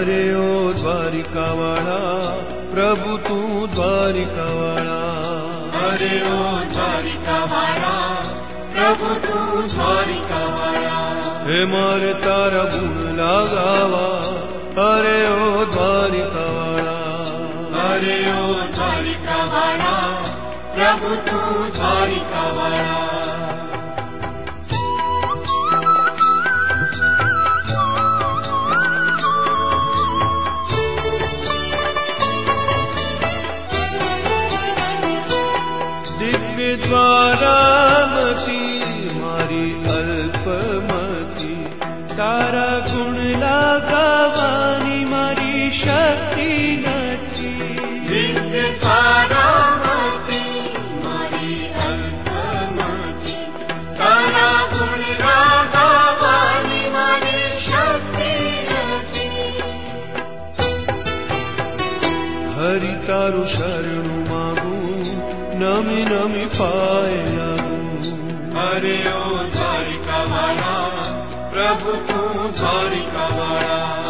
अरे ओ द्वारिकावाड़ा प्रभु तू द्वारिकावाड़ा अरे ओ द्वारिकावाड़ा प्रभु तू द्वारिकावाड़ा हे मारे तारा गुण लगावा अरे ओ द्वारिकावाड़ा अरे ओ द्वारिकावाड़ा प्रभु तू द्वारिका તારા ગુણ લાગાવાની મારી શક્તિ નથી દિવ્ય તારામતી મારી ਪ੍ਰਭ ਤੂੰ ਧਾਰਿਕਾ ਵਾਲਾ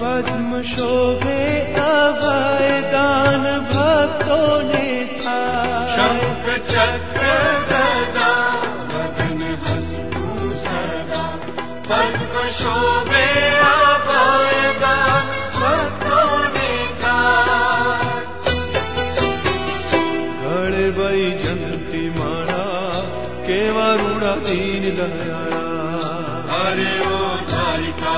पद्म शोभे अभय दान भक्तों ने था शंख चक्र गदा वदन हस्तु सदा। पद्म शोभे दयारा। हरे ओ धारिका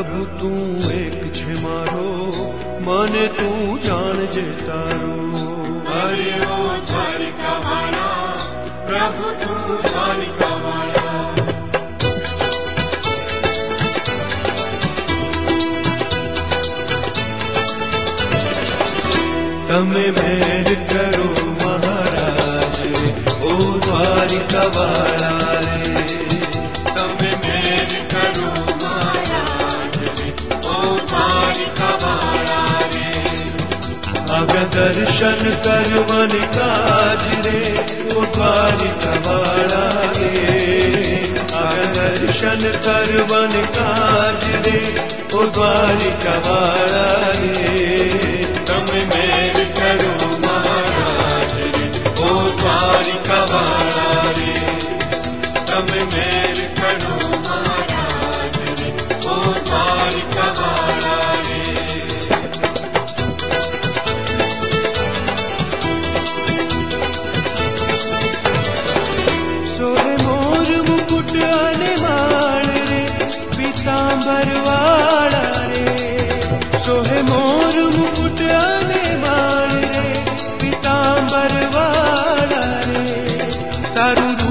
પ્રભુ તું એક છે મારો મને તું જાણજે તારો અરે ઓ દ્વારિકા વાળા પ્રભુ તું દ્વારિકા વાળા તમે મેર કરો મહારાજ ઓ દ્વારિકા વાળા दर्शन कर मन काज रे उपारि रे। दर्शन कर मन काज रे उपारि रे। तम मेर करो महाराज रे उपारि कवाड़ा रे। तम मेर caruru